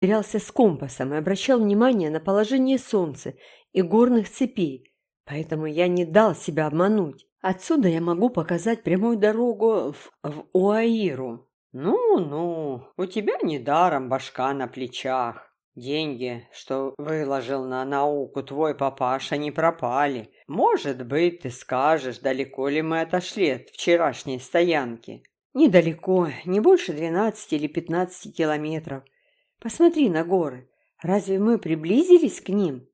терялся с компасом и обращал внимание на положение солнца и горных цепей, поэтому я не дал себя обмануть. Отсюда я могу показать прямую дорогу в, в Уаиру. Ну-ну, у тебя недаром башка на плечах. Деньги, что выложил на науку твой папаша, не пропали. Может быть, ты скажешь, далеко ли мы отошли от вчерашней стоянки? Недалеко, не больше двенадцати или пятнадцати километров. Посмотри на горы. Разве мы приблизились к ним?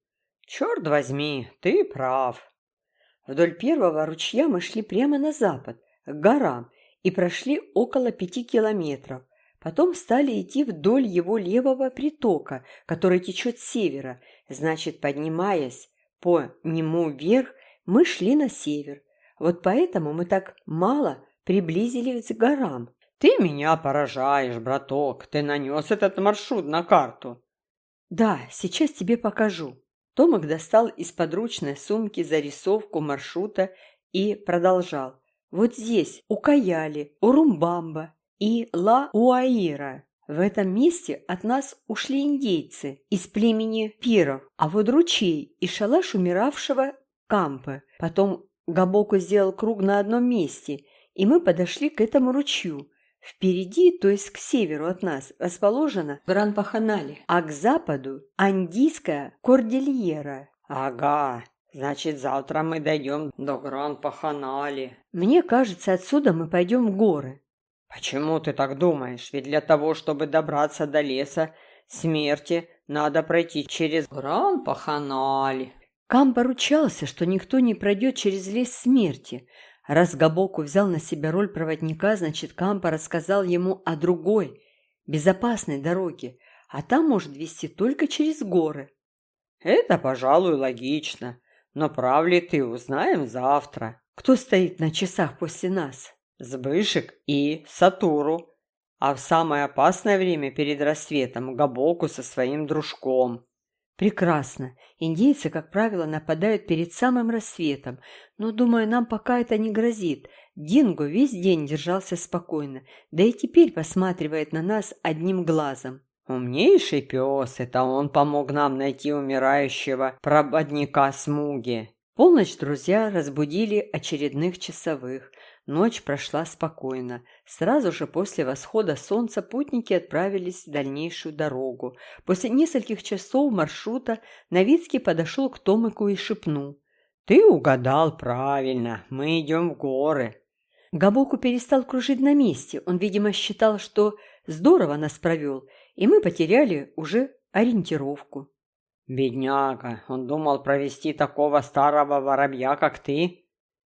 Черт возьми, ты прав. Вдоль первого ручья мы шли прямо на запад, к горам, и прошли около пяти километров. Потом стали идти вдоль его левого притока, который течет с севера. Значит, поднимаясь по нему вверх, мы шли на север. Вот поэтому мы так мало приблизились к горам. Ты меня поражаешь, браток. Ты нанес этот маршрут на карту. Да, сейчас тебе покажу. Томик достал из подручной сумки зарисовку маршрута и продолжал. Вот здесь, у Каяли, у Румбамба, и Ла-Уаира. В этом месте от нас ушли индейцы из племени пиров, а вот ручей и шалаш умиравшего Кампы. Потом Габоку сделал круг на одном месте, и мы подошли к этому ручью. Впереди, то есть к северу от нас, расположена Гран-Паханали, а к западу – Андийская Кордильера. Ага, значит, завтра мы дойдем до Гран-Паханали. Мне кажется, отсюда мы пойдем в горы. «Почему ты так думаешь? Ведь для того, чтобы добраться до леса смерти, надо пройти через Гран-Паханаль». Кам поручался, что никто не пройдет через лес смерти. Раз Габоку взял на себя роль проводника, значит, Кампа рассказал ему о другой, безопасной дороге, а там может вести только через горы. «Это, пожалуй, логично. Но прав ли ты, узнаем завтра». «Кто стоит на часах после нас?» Сбышек и Сатуру, а в самое опасное время перед рассветом Габоку со своим дружком. Прекрасно. Индейцы, как правило, нападают перед самым рассветом, но, думаю, нам пока это не грозит. Динго весь день держался спокойно, да и теперь посматривает на нас одним глазом. Умнейший пес, это он помог нам найти умирающего проводника Смуги. Полночь друзья разбудили очередных часовых. Ночь прошла спокойно. Сразу же после восхода солнца путники отправились в дальнейшую дорогу. После нескольких часов маршрута Новицкий подошел к Томику и шепнул. «Ты угадал правильно. Мы идем в горы». Габоку перестал кружить на месте. Он, видимо, считал, что здорово нас провел, и мы потеряли уже ориентировку. «Бедняга, он думал провести такого старого воробья, как ты?»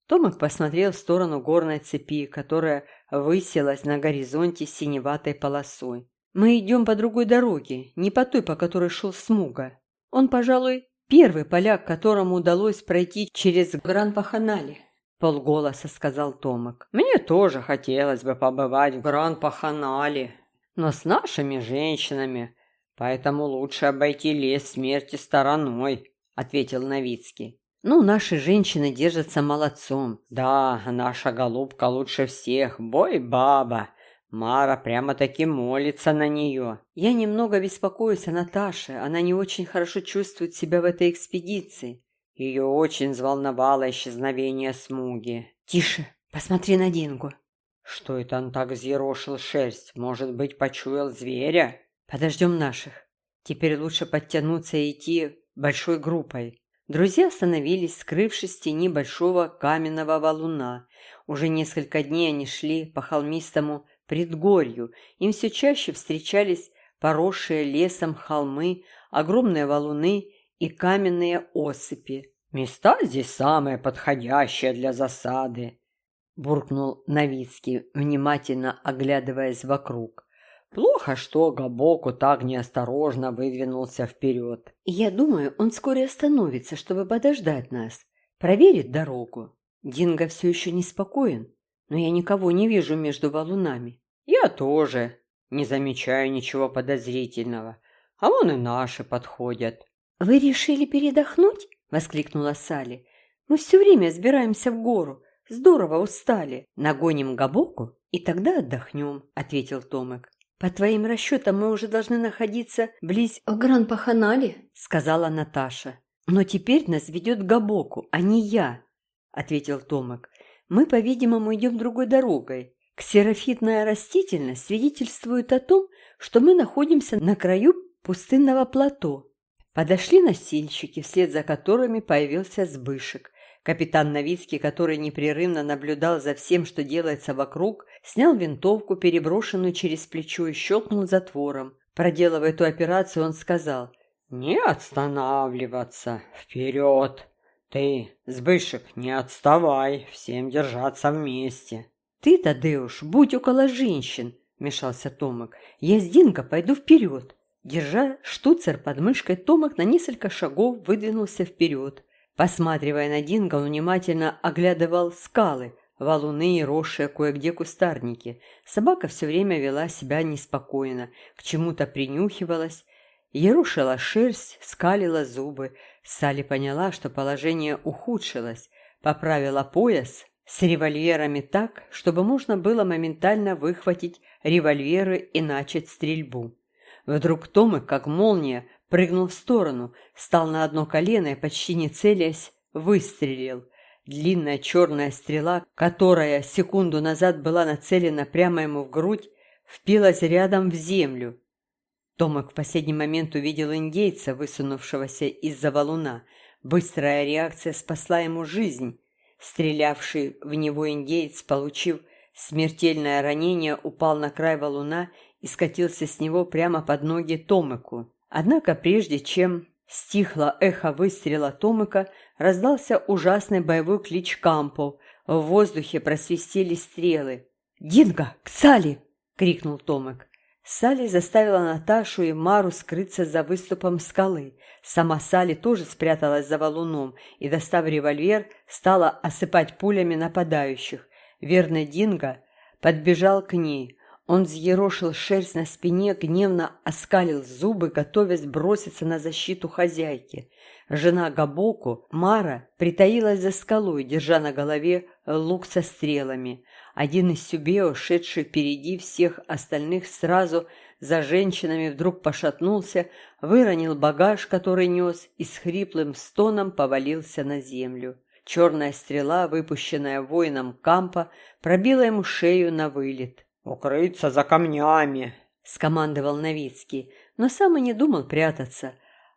Томик посмотрел в сторону горной цепи, которая высилась на горизонте синеватой полосой. «Мы идем по другой дороге, не по той, по которой шел Смуга. Он, пожалуй, первый поляк, которому удалось пройти через Гран-Паханали», — полголоса сказал Томик. «Мне тоже хотелось бы побывать в Гран-Паханале, но с нашими женщинами, поэтому лучше обойти лес смерти стороной», — ответил Новицкий. Ну, наши женщины держатся молодцом. Да, наша голубка лучше всех. Бой, баба. Мара прямо-таки молится на нее. Я немного беспокоюсь о Наташе. Она не очень хорошо чувствует себя в этой экспедиции. Ее очень взволновало исчезновение Смуги. Тише, посмотри на Дингу. Что это он так взъерошил шерсть? Может быть, почуял зверя? Подождем наших. Теперь лучше подтянуться и идти большой группой. Друзья остановились, скрывшись в тени большого каменного валуна. Уже несколько дней они шли по холмистому предгорью. Им все чаще встречались поросшие лесом холмы, огромные валуны и каменные осыпи. «Места здесь самые подходящие для засады», – буркнул Новицкий, внимательно оглядываясь вокруг. Плохо, что Габоку так неосторожно выдвинулся вперед. Я думаю, он вскоре остановится, чтобы подождать нас. Проверит дорогу. Динго все еще неспокоен, но я никого не вижу между валунами. Я тоже не замечаю ничего подозрительного. А вон и наши подходят. Вы решили передохнуть? Воскликнула Салли. Мы все время сбираемся в гору. Здорово устали. Нагоним Габоку и тогда отдохнем, ответил Томик. «По твоим расчетам мы уже должны находиться близ Гран-Паханали», — сказала Наташа. «Но теперь нас ведет Габоку, а не я», — ответил Томик. «Мы, по-видимому, идем другой дорогой. Ксерофитная растительность свидетельствует о том, что мы находимся на краю пустынного плато. Подошли носильщики, вслед за которыми появился Сбышек. Капитан Новицкий, который непрерывно наблюдал за всем, что делается вокруг, снял винтовку, переброшенную через плечо, и щелкнул затвором. Проделав эту операцию, он сказал «Не останавливаться! Вперед! Ты, Сбышек, не отставай! Всем держаться вместе!» «Ты, Тадеуш, будь около женщин!» – вмешался Томик. «Я с Динго пойду вперед!» Держа штуцер под мышкой, Томик на несколько шагов выдвинулся вперед. Посматривая на Динго, он внимательно оглядывал скалы, валуны и росшие кое-где кустарники. Собака все время вела себя неспокойно, к чему-то принюхивалась, ерушила шерсть, скалила зубы. Салли поняла, что положение ухудшилось, поправила пояс с револьверами так, чтобы можно было моментально выхватить револьверы и начать стрельбу. Вдруг Томик, как молния, прыгнул в сторону, встал на одно колено и, почти не целясь, выстрелил. Длинная черная стрела, которая секунду назад была нацелена прямо ему в грудь, впилась рядом в землю. Томик в последний момент увидел индейца, высунувшегося из-за валуна. Быстрая реакция спасла ему жизнь. Стрелявший в него индейец, получив смертельное ранение, упал на край валуна и скатился с него прямо под ноги Томыку. Однако прежде чем стихло эхо выстрела Томыка, раздался ужасный боевой клич Кампов. В воздухе просвистели стрелы. «Динго! К Сали!» — крикнул Томик. Салли заставила Наташу и Мару скрыться за выступом скалы. Сама Салли тоже спряталась за валуном и, достав револьвер, стала осыпать пулями нападающих. Верный Динго подбежал к ней. Он взъерошил шерсть на спине, гневно оскалил зубы, готовясь броситься на защиту хозяйки. Жена Габоку, Мара, притаилась за скалой, держа на голове лук со стрелами. Один из Сюбео, шедший впереди всех остальных сразу за женщинами, вдруг пошатнулся, выронил багаж, который нес, и с хриплым стоном повалился на землю. Черная стрела, выпущенная воином Кампа, пробила ему шею на вылет. «Укрыться за камнями!» — скомандовал Новицкий, но сам и не думал прятаться.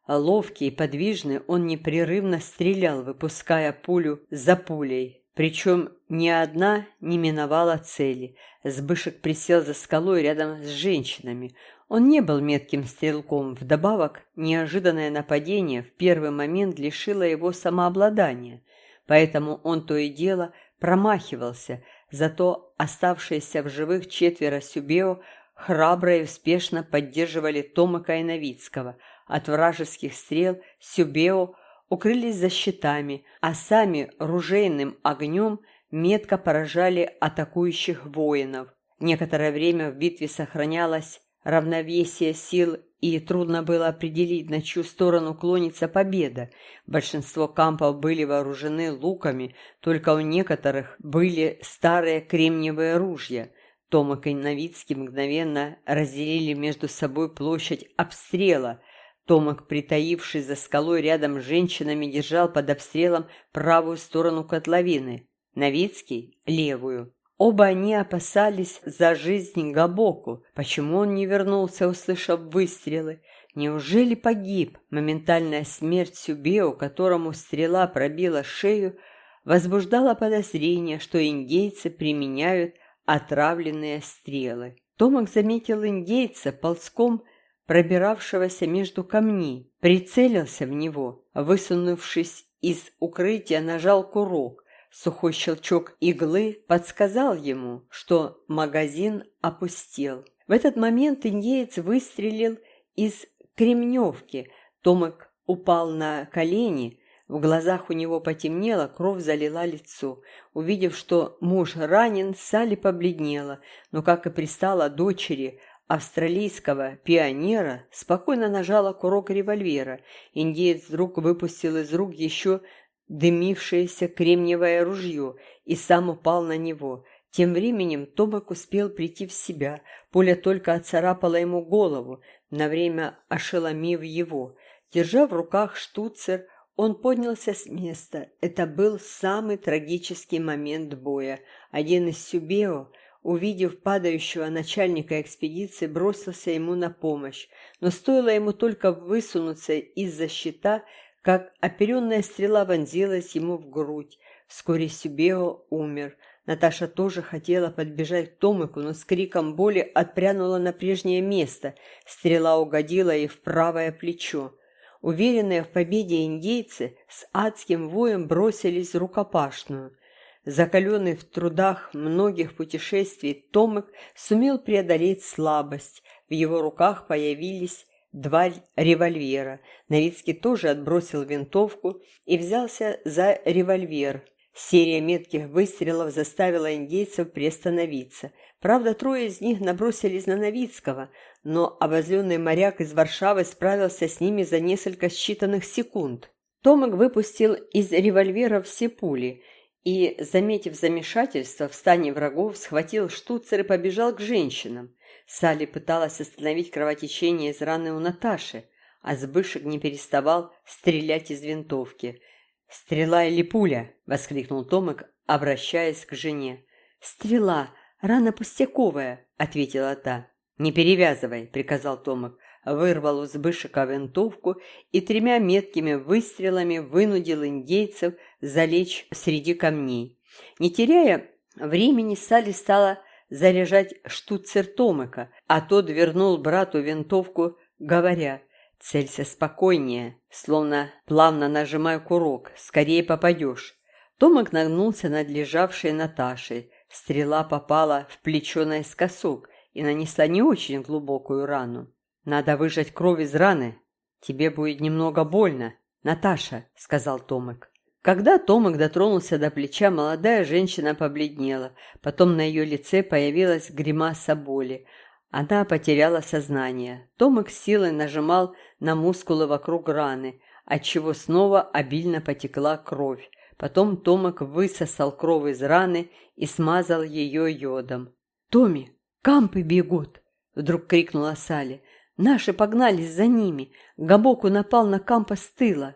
Ловкий и подвижный, он непрерывно стрелял, выпуская пулю за пулей. Причем ни одна не миновала цели. Сбышек присел за скалой рядом с женщинами. Он не был метким стрелком. Вдобавок, неожиданное нападение в первый момент лишило его самообладания. Поэтому он то и дело промахивался – Зато оставшиеся в живых четверо Сюбео храбро и успешно поддерживали Томака и Новицкого. От вражеских стрел Сюбео укрылись за щитами, а сами ружейным огнем метко поражали атакующих воинов. Некоторое время в битве сохранялось равновесие сил и трудно было определить, на чью сторону клонится победа. Большинство кампов были вооружены луками, только у некоторых были старые кремниевые ружья. Томак и Новицкий мгновенно разделили между собой площадь обстрела. Томак, притаившись за скалой рядом с женщинами, держал под обстрелом правую сторону котловины, Новицкий – левую. Оба они опасались за жизнь Габоку. Почему он не вернулся, услышав выстрелы? Неужели погиб? Моментальная смерть Сюбео, которому стрела пробила шею, возбуждала подозрение, что индейцы применяют отравленные стрелы. Томак заметил индейца ползком, пробиравшегося между камней, прицелился в него, высунувшись из укрытия, нажал курок. Сухой щелчок иглы подсказал ему, что магазин опустел. В этот момент индеец выстрелил из кремневки. Томик упал на колени, в глазах у него потемнело, кровь залила лицо. Увидев, что муж ранен, Салли побледнела, но, как и пристала дочери австралийского пионера, спокойно нажала курок револьвера. Индеец вдруг выпустил из рук еще дымившееся кремниевое ружье и сам упал на него. Тем временем Томак успел прийти в себя. Пуля только отцарапала ему голову, на время ошеломив его. Держа в руках штуцер, он поднялся с места. Это был самый трагический момент боя. Один из Сюбео, увидев падающего начальника экспедиции, бросился ему на помощь. Но стоило ему только высунуться из-за щита, как оперенная стрела вонзилась ему в грудь. Вскоре Сюбео умер. Наташа тоже хотела подбежать к Томику, но с криком боли отпрянула на прежнее место. Стрела угодила ей в правое плечо. Уверенные в победе индейцы с адским воем бросились в рукопашную. Закаленный в трудах многих путешествий, Томик сумел преодолеть слабость. В его руках появились два револьвера. Новицкий тоже отбросил винтовку и взялся за револьвер. Серия метких выстрелов заставила индейцев приостановиться. Правда, трое из них набросились на Новицкого, но обозленный моряк из Варшавы справился с ними за несколько считанных секунд. Томик выпустил из револьвера все пули и, заметив замешательство в стане врагов, схватил штуцер и побежал к женщинам. Салли пыталась остановить кровотечение из раны у Наташи, а Збышек не переставал стрелять из винтовки. «Стрела или пуля?» — воскликнул Томик, обращаясь к жене. «Стрела! Рана пустяковая!» — ответила та. «Не перевязывай!» — приказал Томик. Вырвал у Збышика винтовку и тремя меткими выстрелами вынудил индейцев залечь среди камней. Не теряя времени, Салли стала заряжать штуцер Томика, а тот вернул брату винтовку, говоря «Целься спокойнее, словно плавно нажимая курок, скорее попадешь». Томик нагнулся над лежавшей Наташей. Стрела попала в плечо наискосок и нанесла не очень глубокую рану. «Надо выжать кровь из раны. Тебе будет немного больно, Наташа», — сказал Томик. Когда Томик дотронулся до плеча, молодая женщина побледнела. Потом на ее лице появилась гримаса боли. Она потеряла сознание. Томик силой нажимал на мускулы вокруг раны, отчего снова обильно потекла кровь. Потом Томик высосал кровь из раны и смазал ее йодом. «Томи, кампы бегут!» — вдруг крикнула Салли. «Наши погнались за ними. Габоку напал на кампа с тыла».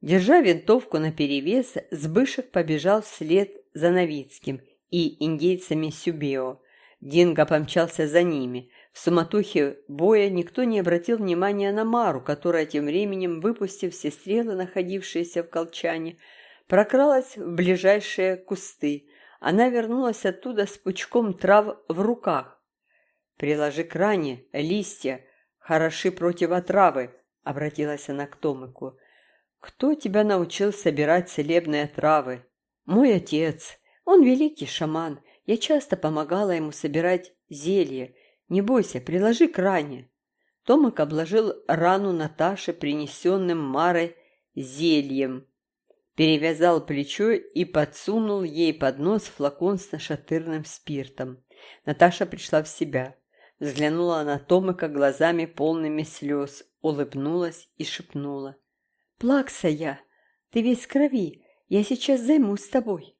Держа винтовку наперевес, Сбышек побежал вслед за Новицким и индейцами Сюбео. Динго помчался за ними. В суматохе боя никто не обратил внимания на Мару, которая тем временем, выпустив все стрелы, находившиеся в колчане, прокралась в ближайшие кусты. Она вернулась оттуда с пучком трав в руках. «Приложи к ране листья, хороши против отравы», — обратилась она к Томыку. «Кто тебя научил собирать целебные травы?» «Мой отец. Он великий шаман. Я часто помогала ему собирать зелье. Не бойся, приложи к ране». Томик обложил рану Наташи, принесенным Марой, зельем. Перевязал плечо и подсунул ей под нос флакон с нашатырным спиртом. Наташа пришла в себя. Взглянула на Томика глазами полными слез, улыбнулась и шепнула. Плакса я. Ты весь в крови. Я сейчас займусь тобой.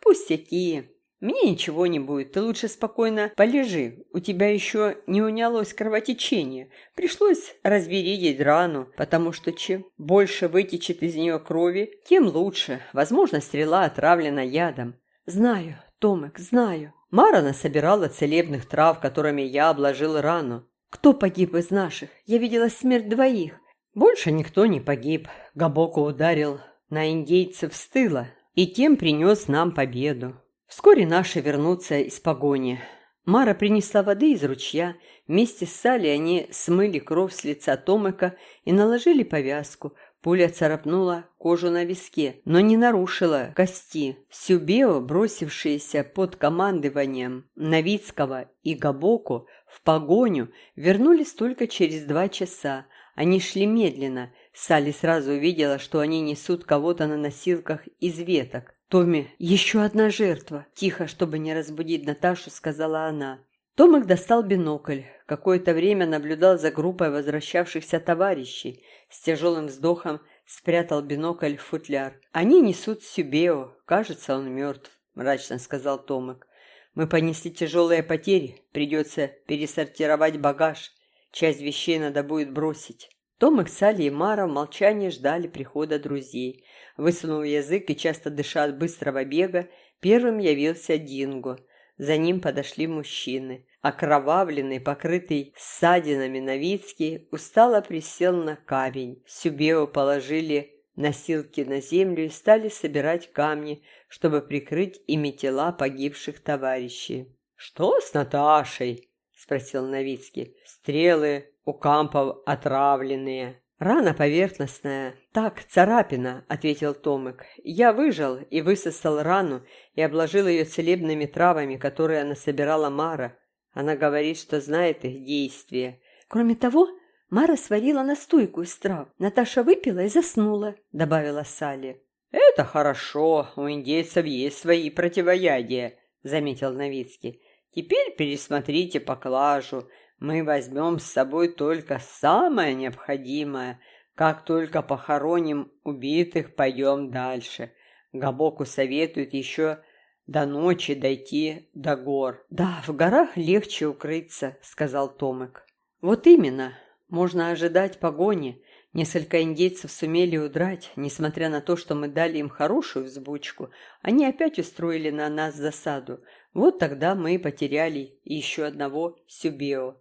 Пустяки. Мне ничего не будет. Ты лучше спокойно полежи. У тебя еще не унялось кровотечение. Пришлось разбередить рану, потому что чем больше вытечет из нее крови, тем лучше. Возможно, стрела отравлена ядом. Знаю, Томек, знаю. Мара собирала целебных трав, которыми я обложил рану. Кто погиб из наших? Я видела смерть двоих. Больше никто не погиб. Габоко ударил на индейцев с тыла и тем принес нам победу. Вскоре наши вернутся из погони. Мара принесла воды из ручья. Вместе с Салли они смыли кровь с лица Томыка и наложили повязку. Пуля царапнула кожу на виске, но не нарушила кости. Сюбео, бросившиеся под командованием Новицкого и Габоку в погоню, вернулись только через два часа. Они шли медленно. Салли сразу увидела, что они несут кого-то на носилках из веток. «Томми, еще одна жертва!» Тихо, чтобы не разбудить Наташу, сказала она. Томик достал бинокль. Какое-то время наблюдал за группой возвращавшихся товарищей. С тяжелым вздохом спрятал бинокль в футляр. «Они несут Сюбео. Кажется, он мертв», – мрачно сказал Томик. Мы понесли тяжелые потери, придется пересортировать багаж. Часть вещей надо будет бросить. Том, Салли и Мара в молчании ждали прихода друзей. Высунув язык и часто дыша от быстрого бега, первым явился Динго. За ним подошли мужчины. Окровавленный, покрытый ссадинами Новицкий, устало присел на камень. Сюбео положили носилки на землю и стали собирать камни, чтобы прикрыть ими тела погибших товарищей. «Что с Наташей?» – спросил Новицкий. «Стрелы у кампов отравленные». «Рана поверхностная. Так, царапина», — ответил Томик. «Я выжил и высосал рану и обложил ее целебными травами, которые она собирала Мара. Она говорит, что знает их действие. Кроме того, Мара сварила настойку из трав. Наташа выпила и заснула», — добавила Салли. «Это хорошо. У индейцев есть свои противоядия», — заметил Новицкий. «Теперь пересмотрите поклажу. Мы возьмем с собой только самое необходимое. Как только похороним убитых, пойдем дальше. Габоку советует еще до ночи дойти до гор. «Да, в горах легче укрыться», — сказал Томик. «Вот именно. Можно ожидать погони. Несколько индейцев сумели удрать, несмотря на то, что мы дали им хорошую взбучку. Они опять устроили на нас засаду. Вот тогда мы потеряли еще одного Сюбео.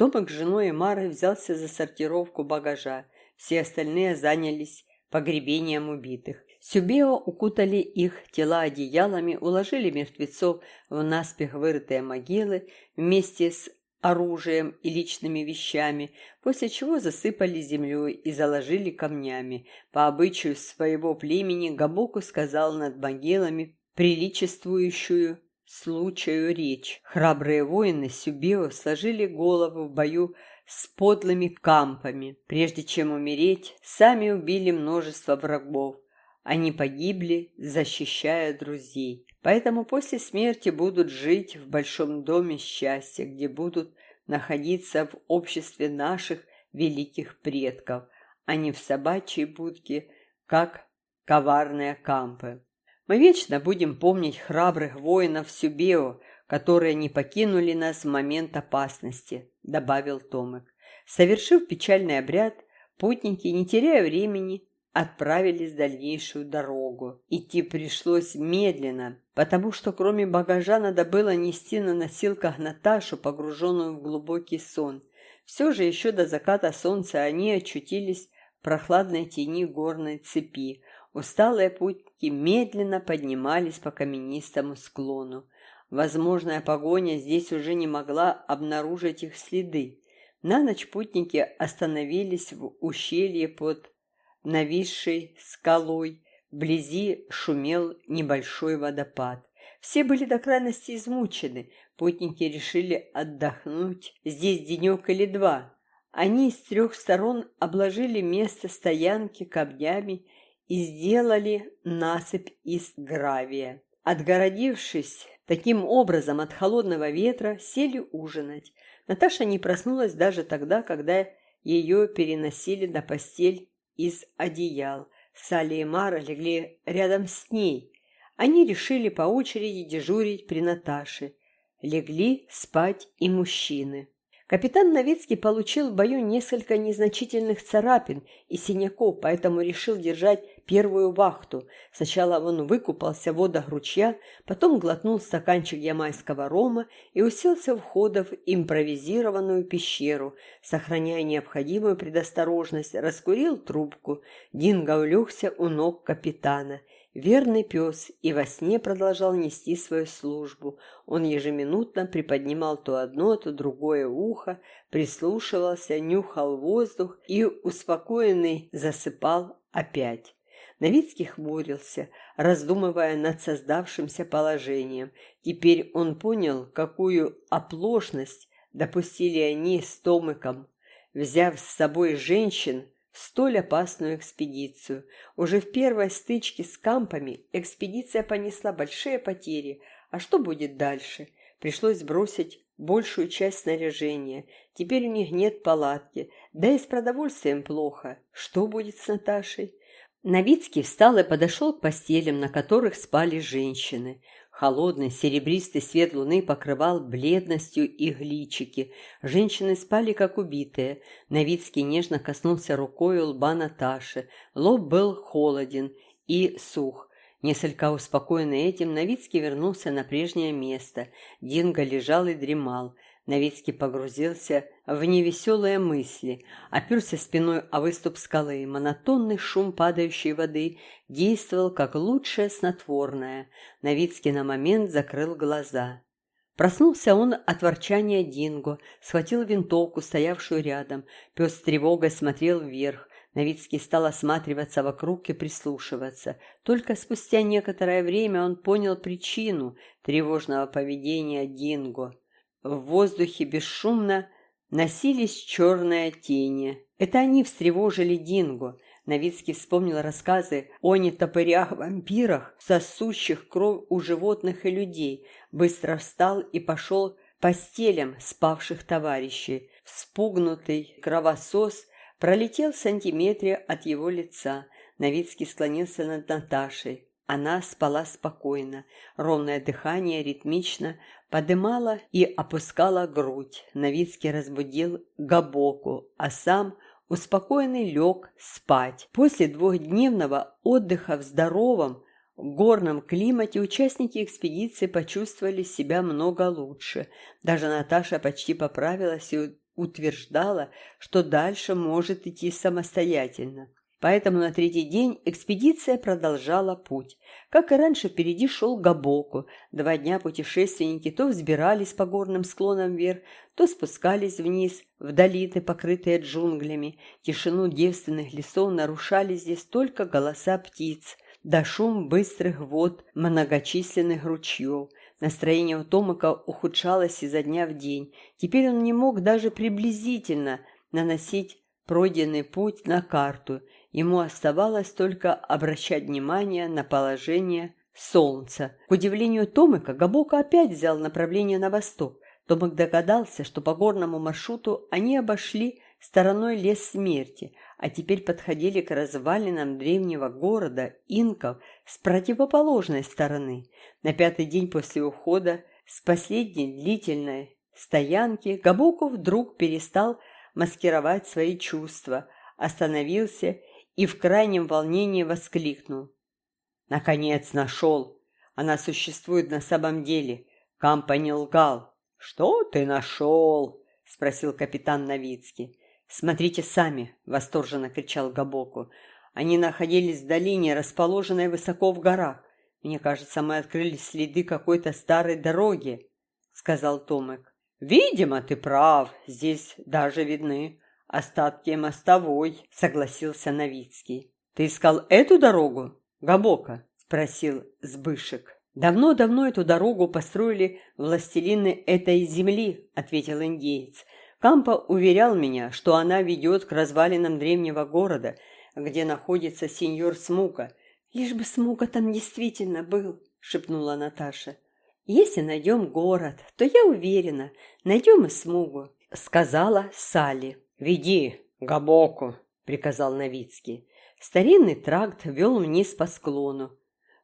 Томик с женой и Марой взялся за сортировку багажа. Все остальные занялись погребением убитых. Сюбео укутали их тела одеялами, уложили мертвецов в наспех вырытые могилы вместе с оружием и личными вещами, после чего засыпали землей и заложили камнями. По обычаю своего племени Габоку сказал над могилами приличествующую случаю речь. Храбрые воины Сюбео сложили голову в бою с подлыми кампами. Прежде чем умереть, сами убили множество врагов. Они погибли, защищая друзей. Поэтому после смерти будут жить в большом доме счастья, где будут находиться в обществе наших великих предков, а не в собачьей будке, как коварные кампы. Мы вечно будем помнить храбрых воинов Сюбео, которые не покинули нас в момент опасности», — добавил Томик. Совершив печальный обряд, путники, не теряя времени, отправились в дальнейшую дорогу. Идти пришлось медленно, потому что кроме багажа надо было нести на носилках Наташу, погруженную в глубокий сон. Все же еще до заката солнца они очутились в прохладной тени горной цепи, Усталые путники медленно поднимались по каменистому склону. Возможная погоня здесь уже не могла обнаружить их следы. На ночь путники остановились в ущелье под нависшей скалой. Вблизи шумел небольшой водопад. Все были до крайности измучены. Путники решили отдохнуть здесь денек или два. Они с трех сторон обложили место стоянки камнями и сделали насыпь из гравия. Отгородившись таким образом от холодного ветра, сели ужинать. Наташа не проснулась даже тогда, когда ее переносили на постель из одеял. Салли и Мара легли рядом с ней. Они решили по очереди дежурить при Наташе. Легли спать и мужчины. Капитан Новицкий получил в бою несколько незначительных царапин и синяков, поэтому решил держать первую вахту. Сначала он выкупался в водах ручья, потом глотнул стаканчик ямайского рома и уселся у входа в импровизированную пещеру, сохраняя необходимую предосторожность, раскурил трубку. Динго улегся у ног капитана – Верный пес и во сне продолжал нести свою службу. Он ежеминутно приподнимал то одно, то другое ухо, прислушивался, нюхал воздух и, успокоенный, засыпал опять. Новицкий хмурился, раздумывая над создавшимся положением. Теперь он понял, какую оплошность допустили они с Томиком. Взяв с собой женщин, столь опасную экспедицию. Уже в первой стычке с кампами экспедиция понесла большие потери. А что будет дальше? Пришлось бросить большую часть снаряжения. Теперь у них нет палатки. Да и с продовольствием плохо. Что будет с Наташей? Новицкий встал и подошел к постелям, на которых спали женщины. Холодный серебристый свет луны покрывал бледностью их личики. Женщины спали, как убитые. Новицкий нежно коснулся рукой лба Наташи. Лоб был холоден и сух. Несколько успокоенный этим, Новицкий вернулся на прежнее место. Динго лежал и дремал. Новицкий погрузился в невеселые мысли, оперся спиной о выступ скалы. Монотонный шум падающей воды действовал как лучшее снотворное. Новицкий на момент закрыл глаза. Проснулся он от ворчания Динго, схватил винтовку, стоявшую рядом. Пес с тревогой смотрел вверх. Новицкий стал осматриваться вокруг и прислушиваться. Только спустя некоторое время он понял причину тревожного поведения Динго. В воздухе бесшумно носились черные тени. Это они встревожили Динго. Новицкий вспомнил рассказы о нетопырях-вампирах, сосущих кровь у животных и людей. Быстро встал и пошел по стелям спавших товарищей. Вспугнутый кровосос пролетел в сантиметре от его лица. Новицкий склонился над Наташей. Она спала спокойно, ровное дыхание ритмично подымало и опускало грудь. Новицкий разбудил Габоку, а сам успокоенный лег спать. После двухдневного отдыха в здоровом, горном климате участники экспедиции почувствовали себя много лучше. Даже Наташа почти поправилась и утверждала, что дальше может идти самостоятельно. Поэтому на третий день экспедиция продолжала путь. Как и раньше, впереди шел Габоку. Два дня путешественники то взбирались по горным склонам вверх, то спускались вниз, в долины, покрытые джунглями. Тишину девственных лесов нарушали здесь только голоса птиц, да шум быстрых вод многочисленных ручьев. Настроение у Томака ухудшалось изо дня в день. Теперь он не мог даже приблизительно наносить пройденный путь на карту – Ему оставалось только обращать внимание на положение солнца. К удивлению Томыка, Габока опять взял направление на восток. Томик догадался, что по горному маршруту они обошли стороной лес смерти, а теперь подходили к развалинам древнего города инков с противоположной стороны. На пятый день после ухода с последней длительной стоянки Габоку вдруг перестал маскировать свои чувства, остановился и в крайнем волнении воскликнул. «Наконец нашел! Она существует на самом деле. Кампа не лгал». «Что ты нашел?» – спросил капитан Новицкий. «Смотрите сами!» – восторженно кричал Габоку. «Они находились в долине, расположенной высоко в горах. Мне кажется, мы открыли следы какой-то старой дороги», – сказал Томик. «Видимо, ты прав. Здесь даже видны «Остатки мостовой», — согласился Новицкий. «Ты искал эту дорогу, Габока?» — спросил Сбышек. «Давно-давно эту дорогу построили властелины этой земли», — ответил индеец. Кампа уверял меня, что она ведет к развалинам древнего города, где находится сеньор Смука. «Лишь бы Смука там действительно был», — шепнула Наташа. «Если найдем город, то я уверена, найдем и Смугу», — сказала Салли. «Веди, Габоку!» — приказал Новицкий. Старинный тракт вел вниз по склону.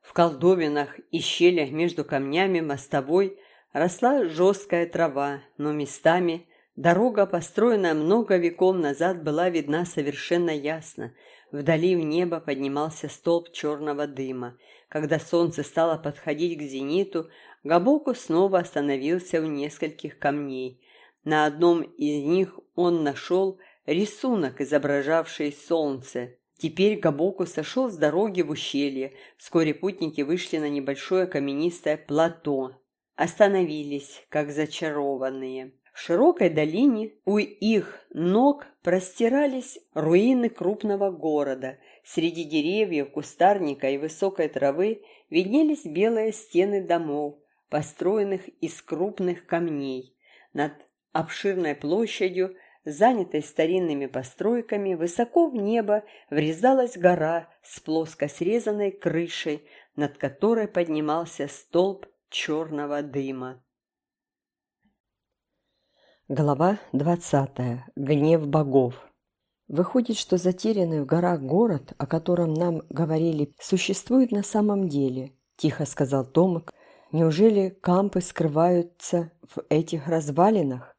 В колдовинах и щелях между камнями мостовой росла жесткая трава, но местами дорога, построенная много веков назад, была видна совершенно ясно. Вдали в небо поднимался столб черного дыма. Когда солнце стало подходить к зениту, Габоку снова остановился у нескольких камней. На одном из них он нашел рисунок, изображавший солнце. Теперь Габоку сошел с дороги в ущелье. Вскоре путники вышли на небольшое каменистое плато. Остановились, как зачарованные. В широкой долине у их ног простирались руины крупного города. Среди деревьев, кустарника и высокой травы виднелись белые стены домов, построенных из крупных камней. Над обширной площадью, занятой старинными постройками, высоко в небо врезалась гора с плоско срезанной крышей, над которой поднимался столб черного дыма. Глава двадцатая. Гнев богов. Выходит, что затерянный в горах город, о котором нам говорили, существует на самом деле, тихо сказал Томик, Неужели кампы скрываются в этих развалинах?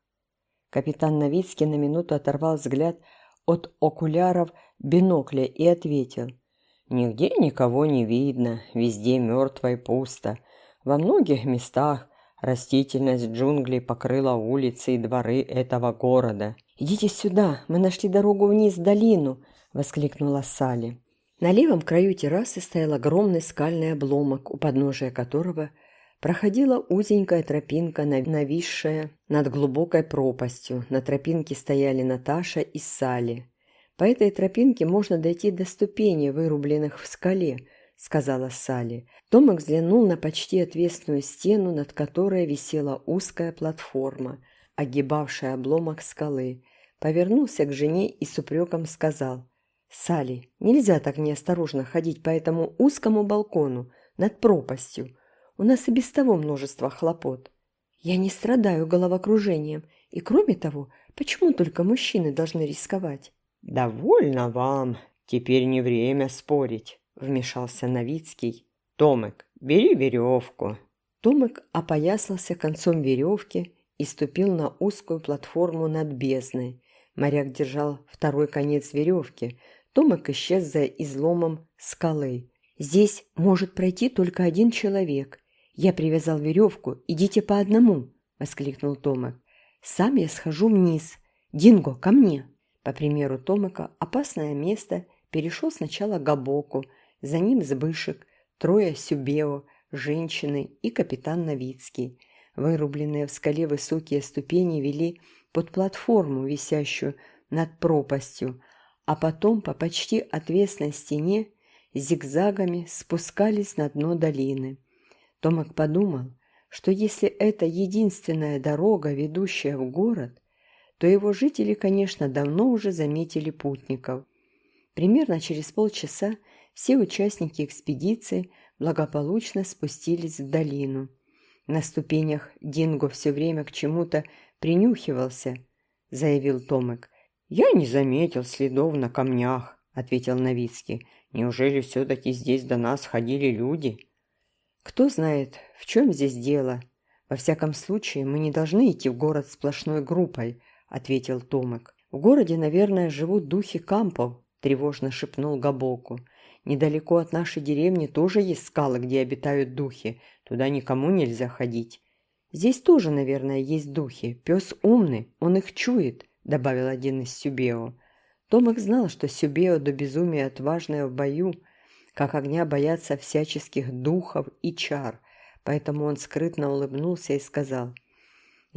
Капитан Новицкий на минуту оторвал взгляд от окуляров бинокля и ответил. «Нигде никого не видно, везде мертво и пусто. Во многих местах растительность джунглей покрыла улицы и дворы этого города. «Идите сюда, мы нашли дорогу вниз в долину!» – воскликнула Салли. На левом краю террасы стоял огромный скальный обломок, у подножия которого проходила узенькая тропинка, нависшая над глубокой пропастью. На тропинке стояли Наташа и Салли. По этой тропинке можно дойти до ступеней, вырубленных в скале, сказала Салли. Томик взглянул на почти отвесную стену, над которой висела узкая платформа, огибавшая обломок скалы. Повернулся к жене и с упреком сказал. «Салли, нельзя так неосторожно ходить по этому узкому балкону над пропастью. У нас и без того множество хлопот. Я не страдаю головокружением, и кроме того, почему только мужчины должны рисковать?» «Довольно вам. Теперь не время спорить», — вмешался Новицкий. «Томик, бери веревку». Томик опоясался концом веревки и ступил на узкую платформу над бездной. Моряк держал второй конец веревки. Томик исчез за изломом скалы. «Здесь может пройти только один человек. Я привязал веревку. Идите по одному!» — воскликнул Томик. «Сам я схожу вниз. Динго, ко мне!» По примеру Томика, опасное место перешел сначала Габоку, за ним Збышек, трое Сюбео, женщины и капитан Новицкий. Вырубленные в скале высокие ступени вели под платформу, висящую над пропастью, а потом по почти отвесной стене зигзагами спускались на дно долины. Томак подумал, что если это единственная дорога, ведущая в город, то его жители, конечно, давно уже заметили путников. Примерно через полчаса все участники экспедиции благополучно спустились в долину. На ступенях Динго все время к чему-то принюхивался, заявил Томек. «Я не заметил следов на камнях», — ответил Новицкий. «Неужели все-таки здесь до нас ходили люди?» «Кто знает, в чем здесь дело? Во всяком случае, мы не должны идти в город сплошной группой, – ответил Томек. «В городе, наверное, живут духи кампов», – тревожно шепнул Габоку. «Недалеко от нашей деревни тоже есть скалы, где обитают духи. Туда никому нельзя ходить». «Здесь тоже, наверное, есть духи. Пес умный, он их чует», – добавил один из Сюбео. Томик знал, что Сюбео до безумия отважная в бою, как огня боятся всяческих духов и чар, поэтому он скрытно улыбнулся и сказал –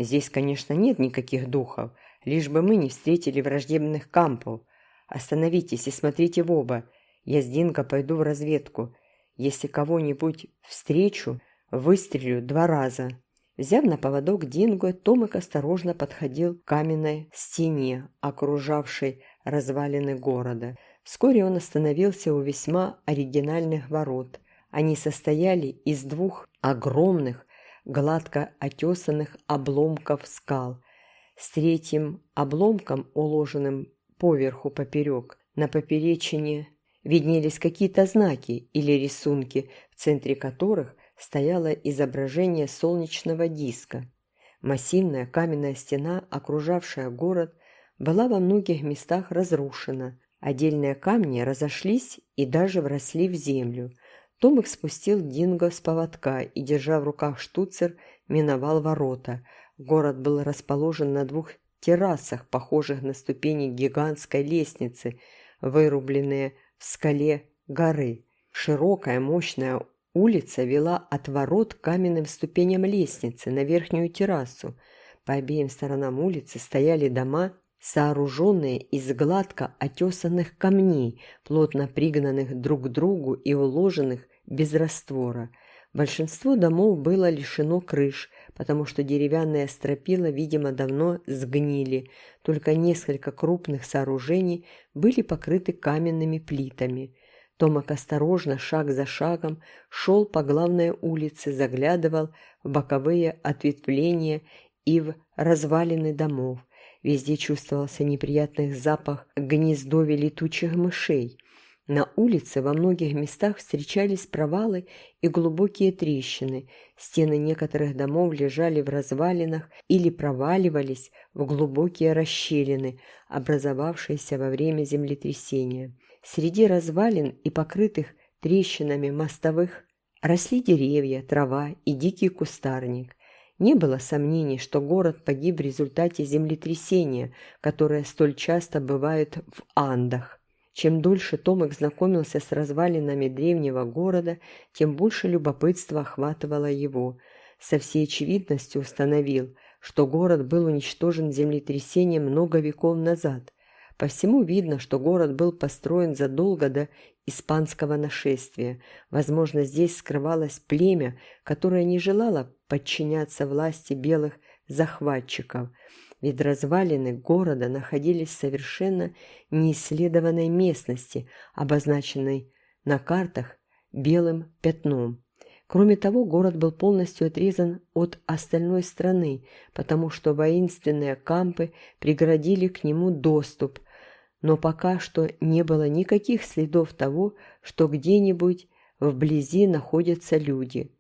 Здесь, конечно, нет никаких духов, лишь бы мы не встретили враждебных кампов. Остановитесь и смотрите в оба. Я с Динго пойду в разведку. Если кого-нибудь встречу, выстрелю два раза». Взяв на поводок Динго, Томик осторожно подходил к каменной стене, окружавшей развалины города. Вскоре он остановился у весьма оригинальных ворот. Они состояли из двух огромных гладко отесанных обломков скал, с третьим обломком, уложенным поверху поперек. На поперечине виднелись какие-то знаки или рисунки, в центре которых стояло изображение солнечного диска. Массивная каменная стена, окружавшая город, была во многих местах разрушена. Отдельные камни разошлись и даже вросли в землю. Томик спустил Динго с поводка и, держа в руках штуцер, миновал ворота. Город был расположен на двух террасах, похожих на ступени гигантской лестницы, вырубленные в скале горы. Широкая, мощная улица вела от ворот к каменным ступеням лестницы на верхнюю террасу. По обеим сторонам улицы стояли дома, сооруженные из гладко отесанных камней, плотно пригнанных друг к другу и уложенных без раствора. Большинство домов было лишено крыш, потому что деревянные стропила, видимо, давно сгнили. Только несколько крупных сооружений были покрыты каменными плитами. Томак осторожно, шаг за шагом, шел по главной улице, заглядывал в боковые ответвления и в развалины домов. Везде чувствовался неприятный запах гнездовья летучих мышей – На улице во многих местах встречались провалы и глубокие трещины. Стены некоторых домов лежали в развалинах или проваливались в глубокие расщелины, образовавшиеся во время землетрясения. Среди развалин и покрытых трещинами мостовых росли деревья, трава и дикий кустарник. Не было сомнений, что город погиб в результате землетрясения, которое столь часто бывает в Андах. Чем дольше Томик знакомился с развалинами древнего города, тем больше любопытства охватывало его. Со всей очевидностью установил, что город был уничтожен землетрясением много веков назад. По всему видно, что город был построен задолго до испанского нашествия. Возможно, здесь скрывалось племя, которое не желало подчиняться власти белых захватчиков – ведь развалины города находились в совершенно неисследованной местности, обозначенной на картах белым пятном. Кроме того, город был полностью отрезан от остальной страны, потому что воинственные кампы преградили к нему доступ, но пока что не было никаких следов того, что где-нибудь вблизи находятся люди.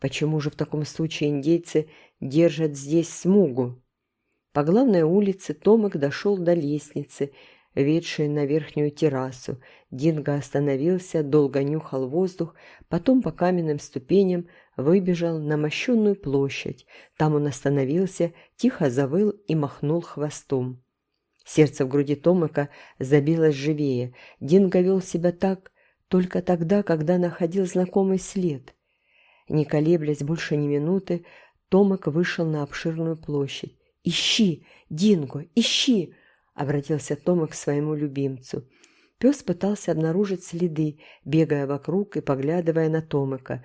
Почему же в таком случае индейцы держат здесь смугу? По главной улице Томик дошел до лестницы, ведшей на верхнюю террасу. Динго остановился, долго нюхал воздух, потом по каменным ступеням выбежал на мощенную площадь. Там он остановился, тихо завыл и махнул хвостом. Сердце в груди Томика забилось живее. Динго вел себя так только тогда, когда находил знакомый след. Не колеблясь больше ни минуты, Томик вышел на обширную площадь. «Ищи, Динго, ищи!» — обратился Тома к своему любимцу. Пес пытался обнаружить следы, бегая вокруг и поглядывая на Томыка.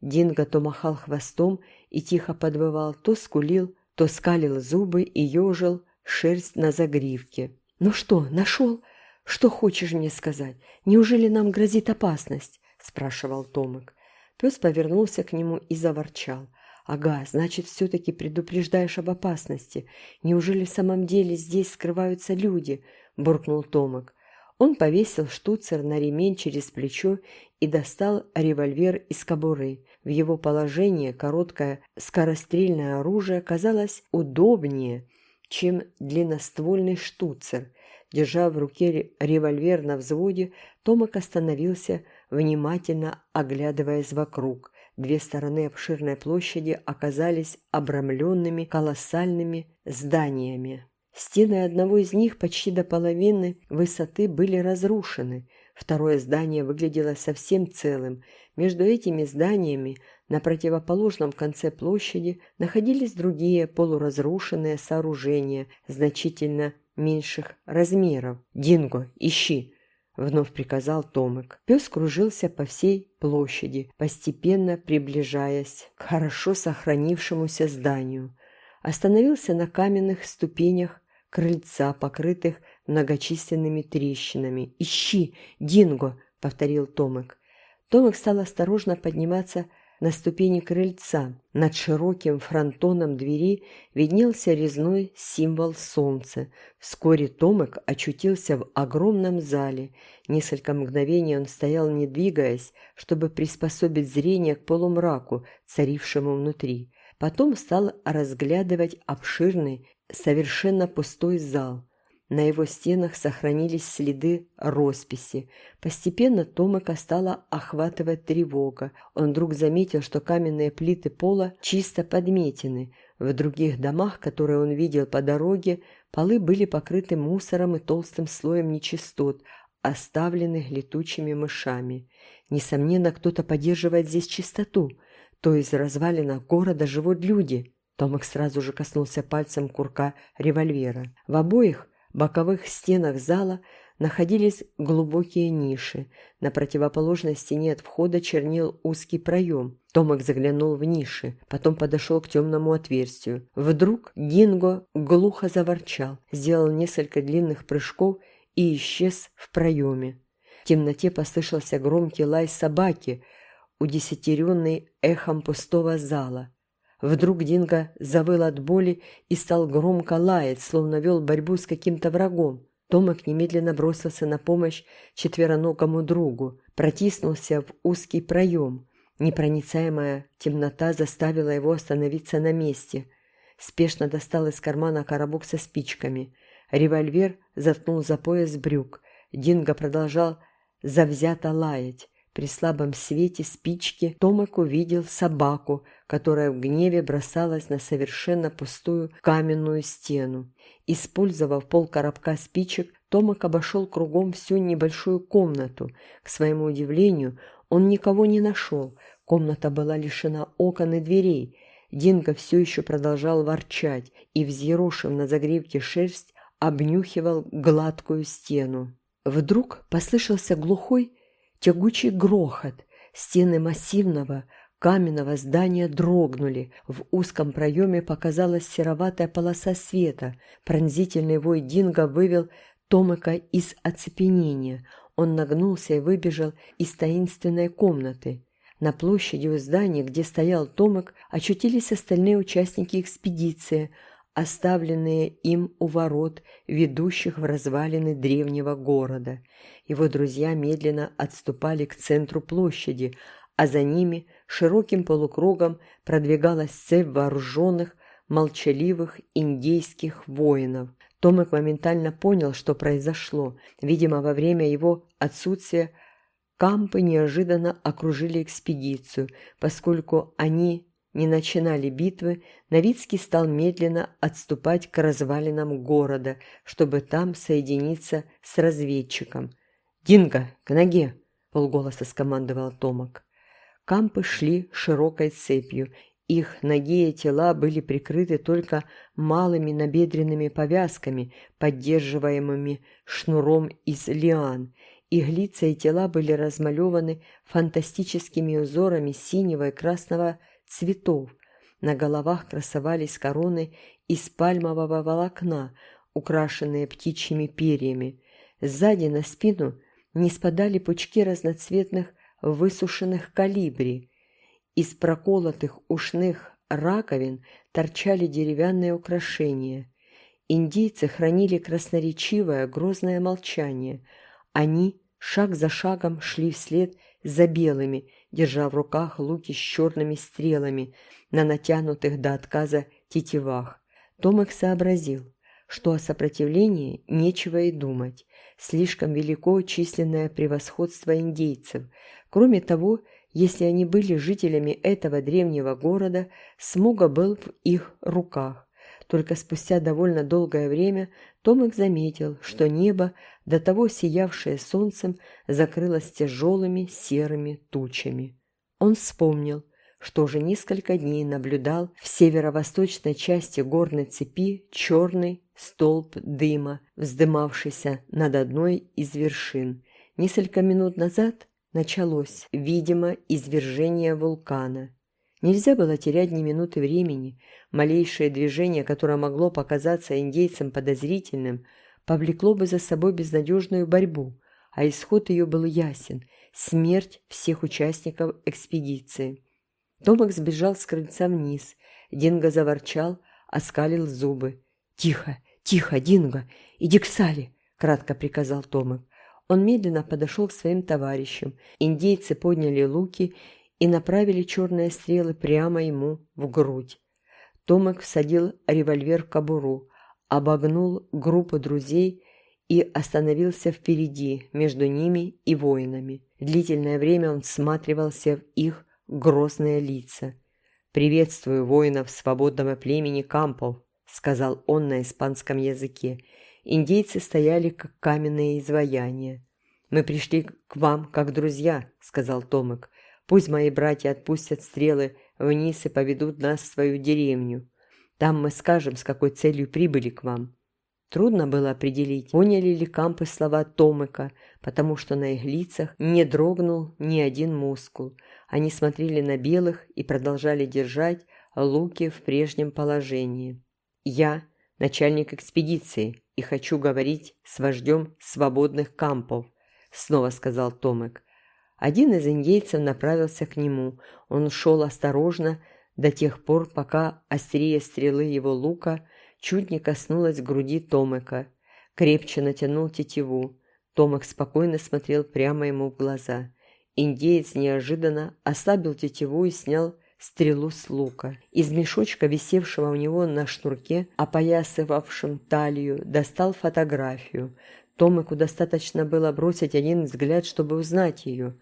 Динго то махал хвостом и тихо подвывал, то скулил, то скалил зубы и ежил шерсть на загривке. «Ну что, нашел? Что хочешь мне сказать? Неужели нам грозит опасность?» – спрашивал Томик. Пес повернулся к нему и заворчал – «Ага, значит, все-таки предупреждаешь об опасности. Неужели в самом деле здесь скрываются люди?» – буркнул Томок. Он повесил штуцер на ремень через плечо и достал револьвер из кобуры. В его положении короткое скорострельное оружие казалось удобнее, чем длинноствольный штуцер. Держа в руке револьвер на взводе, Томок остановился, внимательно оглядываясь вокруг. Две стороны обширной площади оказались обрамленными колоссальными зданиями. Стены одного из них почти до половины высоты были разрушены. Второе здание выглядело совсем целым. Между этими зданиями на противоположном конце площади находились другие полуразрушенные сооружения значительно меньших размеров. «Динго, ищи!» вновь приказал Томик. Пес кружился по всей площади, постепенно приближаясь к хорошо сохранившемуся зданию. Остановился на каменных ступенях крыльца, покрытых многочисленными трещинами. «Ищи, Динго!» — повторил Томик. Томик стал осторожно подниматься на ступени крыльца над широким фронтоном двери виднелся резной символ солнца. Вскоре Томек очутился в огромном зале. Несколько мгновений он стоял, не двигаясь, чтобы приспособить зрение к полумраку, царившему внутри. Потом стал разглядывать обширный, совершенно пустой зал. На его стенах сохранились следы росписи. Постепенно Томака стала охватывать тревога. Он вдруг заметил, что каменные плиты пола чисто подметены. В других домах, которые он видел по дороге, полы были покрыты мусором и толстым слоем нечистот, оставленных летучими мышами. Несомненно, кто-то поддерживает здесь чистоту. То в развалинах города живут люди. Томак сразу же коснулся пальцем курка револьвера. В обоих боковых стенах зала находились глубокие ниши. На противоположной стене от входа чернил узкий проем. Томак заглянул в ниши, потом подошел к темному отверстию. Вдруг Динго глухо заворчал, сделал несколько длинных прыжков и исчез в проеме. В темноте послышался громкий лай собаки, удесятеренный эхом пустого зала. Вдруг Динго завыл от боли и стал громко лаять, словно вел борьбу с каким-то врагом. Томок немедленно бросился на помощь четвероногому другу, протиснулся в узкий проем. Непроницаемая темнота заставила его остановиться на месте. Спешно достал из кармана коробок со спичками. Револьвер заткнул за пояс брюк. Динго продолжал завзято лаять. При слабом свете спички Томак увидел собаку, которая в гневе бросалась на совершенно пустую каменную стену. Использовав пол коробка спичек, Томак обошел кругом всю небольшую комнату. К своему удивлению, он никого не нашел. Комната была лишена окон и дверей. Динго все еще продолжал ворчать и, взъерошив на загривке шерсть, обнюхивал гладкую стену. Вдруг послышался глухой, тягучий грохот. Стены массивного, каменного здания дрогнули. В узком проеме показалась сероватая полоса света. Пронзительный вой Динго вывел Томака из оцепенения. Он нагнулся и выбежал из таинственной комнаты. На площади у здания, где стоял Томак, очутились остальные участники экспедиции – оставленные им у ворот, ведущих в развалины древнего города. Его друзья медленно отступали к центру площади, а за ними широким полукругом продвигалась цепь вооруженных, молчаливых индейских воинов. Томик моментально понял, что произошло. Видимо, во время его отсутствия Кампы неожиданно окружили экспедицию, поскольку они не начинали битвы, Новицкий стал медленно отступать к развалинам города, чтобы там соединиться с разведчиком. «Динго, к ноге!» – полголоса скомандовал Томак. Кампы шли широкой цепью. Их ноги и тела были прикрыты только малыми набедренными повязками, поддерживаемыми шнуром из лиан. Их лица и тела были размалеваны фантастическими узорами синего и красного цветов. На головах красовались короны из пальмового волокна, украшенные птичьими перьями. Сзади на спину не спадали пучки разноцветных высушенных калибри. Из проколотых ушных раковин торчали деревянные украшения. Индейцы хранили красноречивое грозное молчание. Они шаг за шагом шли вслед за белыми, держа в руках луки с черными стрелами на натянутых до отказа тетивах. Томик сообразил, что о сопротивлении нечего и думать. Слишком велико численное превосходство индейцев. Кроме того, если они были жителями этого древнего города, Смуга был в их руках. Только спустя довольно долгое время Томик заметил, что небо, до того сиявшее солнцем, закрылось тяжелыми серыми тучами. Он вспомнил, что уже несколько дней наблюдал в северо-восточной части горной цепи черный столб дыма, вздымавшийся над одной из вершин. Несколько минут назад началось, видимо, извержение вулкана. Нельзя было терять ни минуты времени. Малейшее движение, которое могло показаться индейцам подозрительным, повлекло бы за собой безнадежную борьбу, а исход ее был ясен – смерть всех участников экспедиции. Томак сбежал с крыльца вниз. Динго заворчал, оскалил зубы. «Тихо, тихо, Динго, иди к Сале!» – кратко приказал Томак. Он медленно подошел к своим товарищам. Индейцы подняли луки и направили черные стрелы прямо ему в грудь. Томик всадил револьвер в кобуру, обогнул группу друзей и остановился впереди, между ними и воинами. Длительное время он всматривался в их грозные лица. «Приветствую воинов свободного племени Кампов», — сказал он на испанском языке. Индейцы стояли, как каменные изваяния. «Мы пришли к вам, как друзья», — сказал Томик. Пусть мои братья отпустят стрелы вниз и поведут нас в свою деревню. Там мы скажем, с какой целью прибыли к вам». Трудно было определить, поняли ли кампы слова Томыка, потому что на их лицах не дрогнул ни один мускул. Они смотрели на белых и продолжали держать луки в прежнем положении. «Я – начальник экспедиции и хочу говорить с вождем свободных кампов», – снова сказал Томик. Один из индейцев направился к нему. Он шел осторожно до тех пор, пока острие стрелы его лука чуть не коснулась груди Томека. Крепче натянул тетиву. Томик спокойно смотрел прямо ему в глаза. Индеец неожиданно ослабил тетиву и снял стрелу с лука. Из мешочка, висевшего у него на шнурке, опоясывавшем талию, достал фотографию. Томику достаточно было бросить один взгляд, чтобы узнать ее.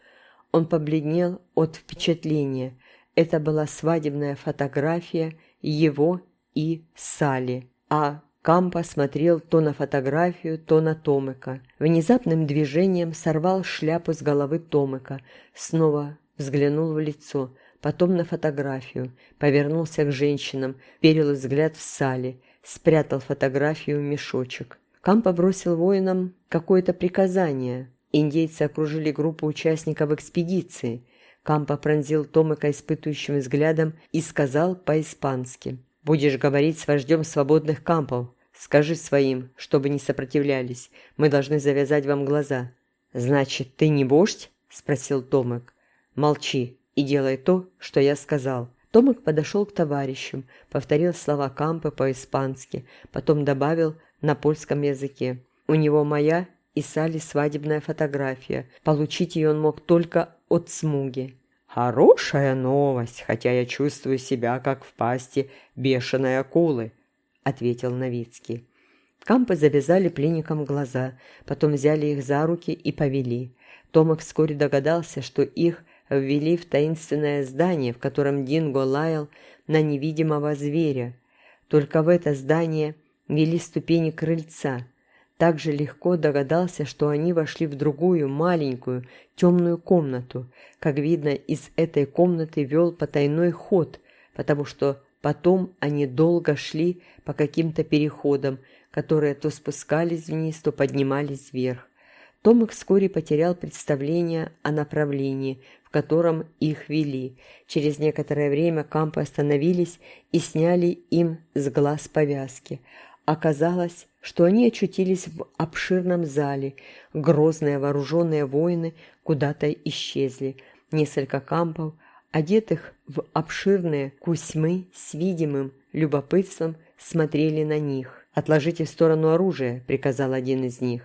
Он побледнел от впечатления. Это была свадебная фотография его и Сали, а Кампа смотрел то на фотографию, то на Томика. Внезапным движением сорвал шляпу с головы Томика, снова взглянул в лицо, потом на фотографию, повернулся к женщинам, перил взгляд в Сали, спрятал фотографию в мешочек. Кампа бросил воинам какое-то приказание. Индейцы окружили группу участников экспедиции. Кампа пронзил Томика испытующим взглядом и сказал по-испански. «Будешь говорить с вождем свободных кампов. Скажи своим, чтобы не сопротивлялись. Мы должны завязать вам глаза». «Значит, ты не вождь?» – спросил Томик. «Молчи и делай то, что я сказал». Томик подошел к товарищам, повторил слова Кампы по-испански, потом добавил на польском языке. «У него моя и Сали свадебная фотография. Получить ее он мог только от Смуги. «Хорошая новость, хотя я чувствую себя, как в пасти бешеной акулы», — ответил Новицкий. Кампы завязали пленникам глаза, потом взяли их за руки и повели. Томак вскоре догадался, что их ввели в таинственное здание, в котором Динго лаял на невидимого зверя. Только в это здание вели ступени крыльца — также легко догадался, что они вошли в другую, маленькую, темную комнату. Как видно, из этой комнаты вел потайной ход, потому что потом они долго шли по каким-то переходам, которые то спускались вниз, то поднимались вверх. Томик вскоре потерял представление о направлении, в котором их вели. Через некоторое время кампы остановились и сняли им с глаз повязки. Оказалось, что они очутились в обширном зале. Грозные вооруженные воины куда-то исчезли. Несколько кампов, одетых в обширные кусьмы с видимым любопытством, смотрели на них. «Отложите в сторону оружие», — приказал один из них.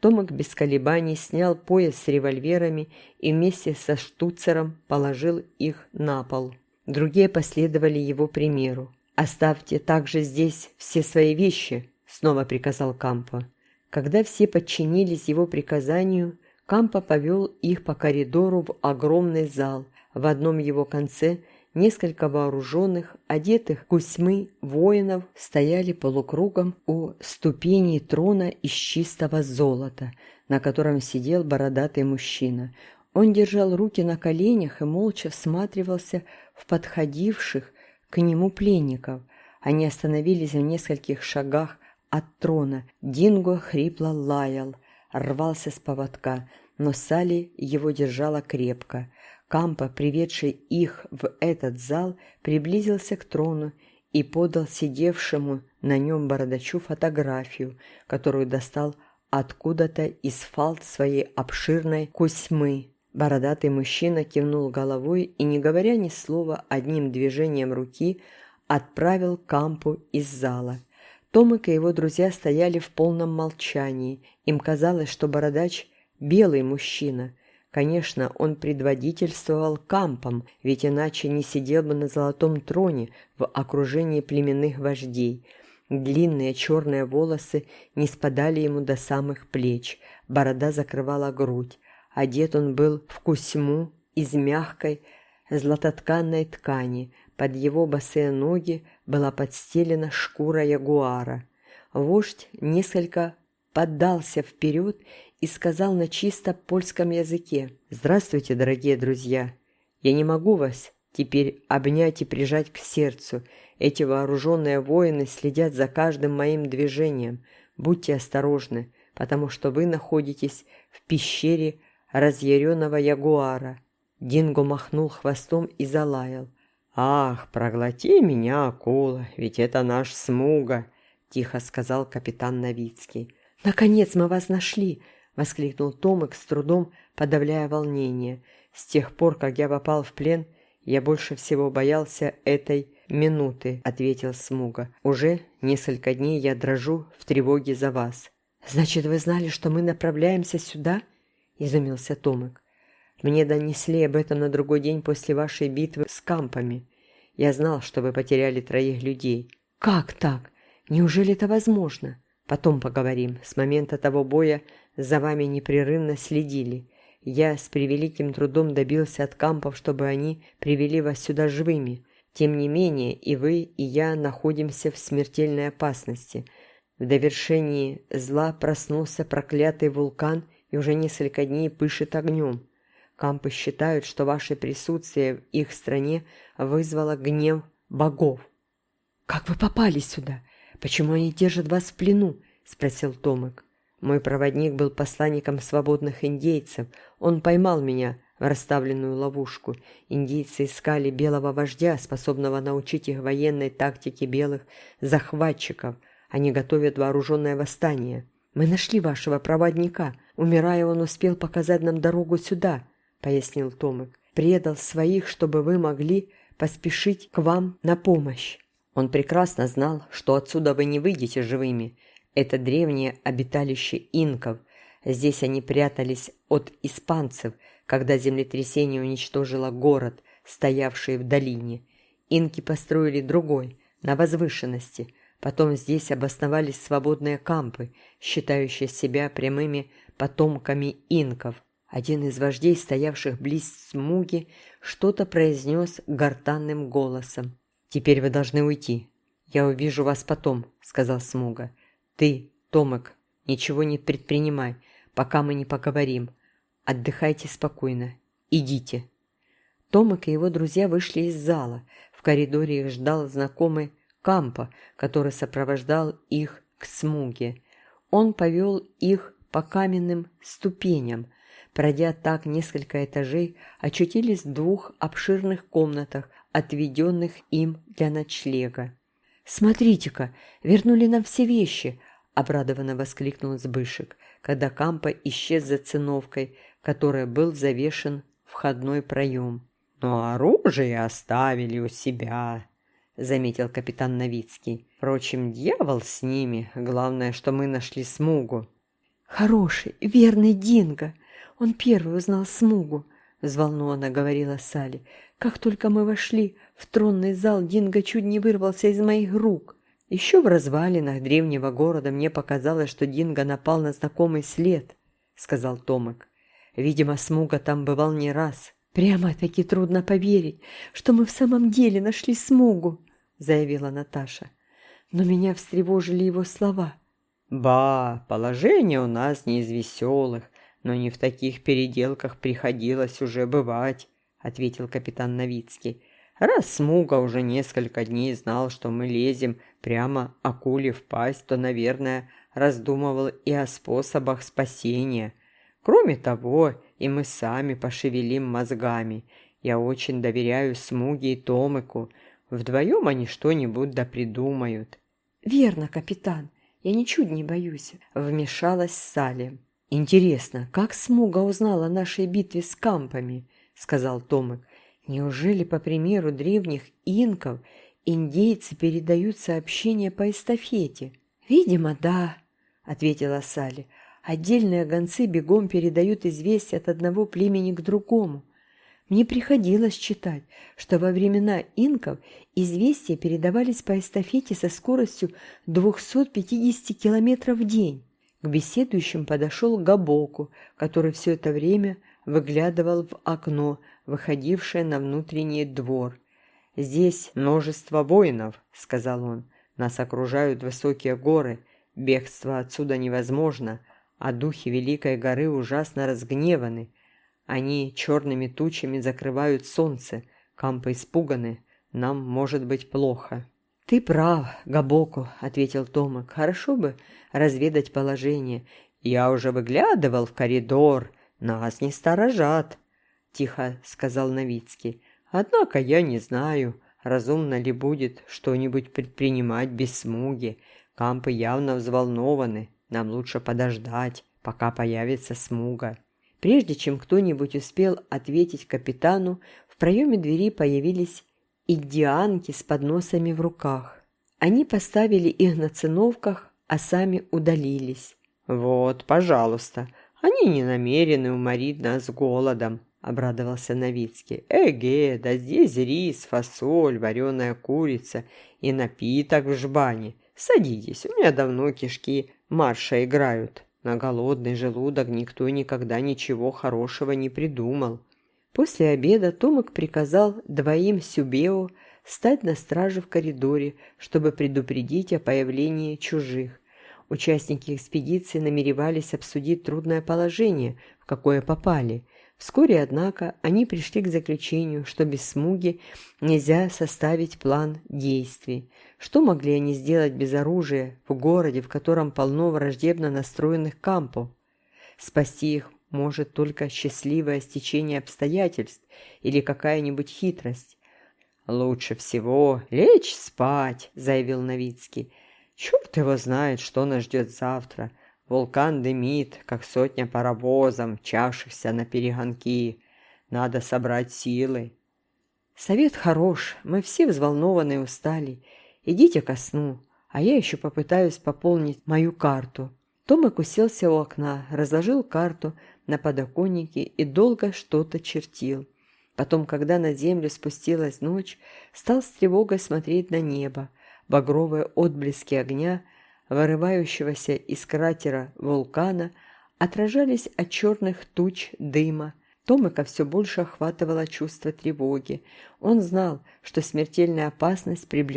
Томик без колебаний снял пояс с револьверами и вместе со штуцером положил их на пол. Другие последовали его примеру. «Оставьте также здесь все свои вещи», снова приказал Кампа. Когда все подчинились его приказанию, Кампа повел их по коридору в огромный зал. В одном его конце несколько вооруженных, одетых кусьмы воинов стояли полукругом у ступеней трона из чистого золота, на котором сидел бородатый мужчина. Он держал руки на коленях и молча всматривался в подходивших к нему пленников. Они остановились в нескольких шагах от трона. Динго хрипло лаял, рвался с поводка, но Салли его держала крепко. Кампа, приведший их в этот зал, приблизился к трону и подал сидевшему на нем бородачу фотографию, которую достал откуда-то из фалт своей обширной косьмы. Бородатый мужчина кивнул головой и, не говоря ни слова, одним движением руки отправил Кампу из зала – Томик и его друзья стояли в полном молчании. Им казалось, что бородач – белый мужчина. Конечно, он предводительствовал кампом, ведь иначе не сидел бы на золотом троне в окружении племенных вождей. Длинные черные волосы не спадали ему до самых плеч, борода закрывала грудь. Одет он был в кусьму из мягкой златотканной ткани – под его босые ноги была подстелена шкура ягуара. Вождь несколько поддался вперед и сказал на чисто польском языке «Здравствуйте, дорогие друзья! Я не могу вас теперь обнять и прижать к сердцу. Эти вооруженные воины следят за каждым моим движением. Будьте осторожны, потому что вы находитесь в пещере разъяренного ягуара». Динго махнул хвостом и залаял. «Ах, проглоти меня, акула, ведь это наш Смуга!» – тихо сказал капитан Новицкий. «Наконец мы вас нашли!» – воскликнул Томик с трудом, подавляя волнение. «С тех пор, как я попал в плен, я больше всего боялся этой минуты», – ответил Смуга. «Уже несколько дней я дрожу в тревоге за вас». «Значит, вы знали, что мы направляемся сюда?» – изумился Томик. «Мне донесли об этом на другой день после вашей битвы с кампами. Я знал, что вы потеряли троих людей». «Как так? Неужели это возможно?» «Потом поговорим. С момента того боя за вами непрерывно следили. Я с превеликим трудом добился от кампов, чтобы они привели вас сюда живыми. Тем не менее, и вы, и я находимся в смертельной опасности». В довершении зла проснулся проклятый вулкан и уже несколько дней пышет огнем. Кампы считают, что ваше присутствие в их стране вызвало гнев богов. «Как вы попали сюда? Почему они держат вас в плену?» – спросил Томик. «Мой проводник был посланником свободных индейцев. Он поймал меня в расставленную ловушку. Индейцы искали белого вождя, способного научить их военной тактике белых захватчиков – они готовят вооруженное восстание. Мы нашли вашего проводника. Умирая, он успел показать нам дорогу сюда», — пояснил Томик. «Предал своих, чтобы вы могли поспешить к вам на помощь». Он прекрасно знал, что отсюда вы не выйдете живыми. Это древнее обиталище инков. Здесь они прятались от испанцев, когда землетрясение уничтожило город, стоявший в долине. Инки построили другой, на возвышенности – Потом здесь обосновались свободные кампы, считающие себя прямыми потомками инков. Один из вождей, стоявших близ Смуги, что-то произнес гортанным голосом. «Теперь вы должны уйти. Я увижу вас потом», — сказал Смуга. «Ты, Томек, ничего не предпринимай, пока мы не поговорим. Отдыхайте спокойно. Идите». Томек и его друзья вышли из зала. В коридоре их ждал знакомый Кампа, который сопровождал их к смуге. Он повел их по каменным ступеням. Пройдя так несколько этажей, очутились в двух обширных комнатах, отведенных им для ночлега. «Смотрите-ка, вернули нам все вещи!» – обрадованно воскликнул Збышек, когда Кампа исчез за циновкой, которой был завешен входной проем. «Но оружие оставили у себя», — заметил капитан Новицкий. «Впрочем, дьявол с ними. Главное, что мы нашли Смугу». «Хороший, верный Динго. Он первый узнал Смугу», — взволнованно говорила Салли. «Как только мы вошли в тронный зал, Динго чуть не вырвался из моих рук. Еще в развалинах древнего города мне показалось, что Динго напал на знакомый след», — сказал Томик. «Видимо, Смуга там бывал не раз». «Прямо-таки трудно поверить, что мы в самом деле нашли Смугу», — заявила Наташа. Но меня встревожили его слова. «Ба, положение у нас не из веселых, но не в таких переделках приходилось уже бывать», — ответил капитан Новицкий. «Раз Смуга уже несколько дней знал, что мы лезем прямо акуле в пасть, то, наверное, раздумывал и о способах спасения. Кроме того, и мы сами пошевелим мозгами. Я очень доверяю Смуге и Томыку. Вдвоем они что-нибудь да придумают». «Верно, капитан. Я ничуть не боюсь», — вмешалась Салли. «Интересно, как Смуга узнала о нашей битве с кампами?» — сказал Томик. «Неужели, по примеру древних инков, индейцы передают сообщения по эстафете?» «Видимо, да», — ответила Салли. Отдельные гонцы бегом передают известия от одного племени к другому. Мне приходилось читать, что во времена инков известия передавались по эстафете со скоростью 250 км в день. К беседующим подошел Габоку, который все это время выглядывал в окно, выходившее на внутренний двор. «Здесь множество воинов», — сказал он. «Нас окружают высокие горы. Бегство отсюда невозможно, а духи Великой горы ужасно разгневаны. Они черными тучами закрывают солнце, кампы испуганы, нам может быть плохо». «Ты прав, Габоку», — ответил Томак. «Хорошо бы разведать положение. Я уже выглядывал в коридор, нас не сторожат», — тихо сказал Новицкий. «Однако я не знаю, разумно ли будет что-нибудь предпринимать без смуги. Кампы явно взволнованы. Нам лучше подождать, пока появится смуга». Прежде чем кто-нибудь успел ответить капитану, в проеме двери появились индианки с подносами в руках. Они поставили их на циновках, а сами удалились. Вот, пожалуйста, они не намерены уморить нас голодом, обрадовался Новицкий. Эге, да здесь рис, фасоль, вареная курица и напиток в жбане. Садитесь, у меня давно кишки марша играют. На голодный желудок никто никогда ничего хорошего не придумал. После обеда Томик приказал двоим Сюбео стать на страже в коридоре, чтобы предупредить о появлении чужих. Участники экспедиции намеревались обсудить трудное положение, в какое попали. Вскоре, однако, они пришли к заключению, что без смуги нельзя составить план действий. Что могли они сделать без оружия в городе, в котором полно враждебно настроенных кампов? Спасти их может только счастливое стечение обстоятельств или какая-нибудь хитрость. «Лучше всего лечь спать», — заявил Новицкий. «Черт его знает, что нас ждет завтра. Вулкан дымит, как сотня паровозов, мчавшихся на перегонки. Надо собрать силы». «Совет хорош, мы все взволнованы и устали. Идите ко сну, а я еще попытаюсь пополнить мою карту». Томик уселся у окна, разложил карту на подоконнике и долго что-то чертил. Потом, когда на землю спустилась ночь, стал с тревогой смотреть на небо. Багровые отблески огня, вырывающегося из кратера вулкана, отражались от черных туч дыма. Томика все больше охватывало чувство тревоги. Он знал, что смертельная опасность приближается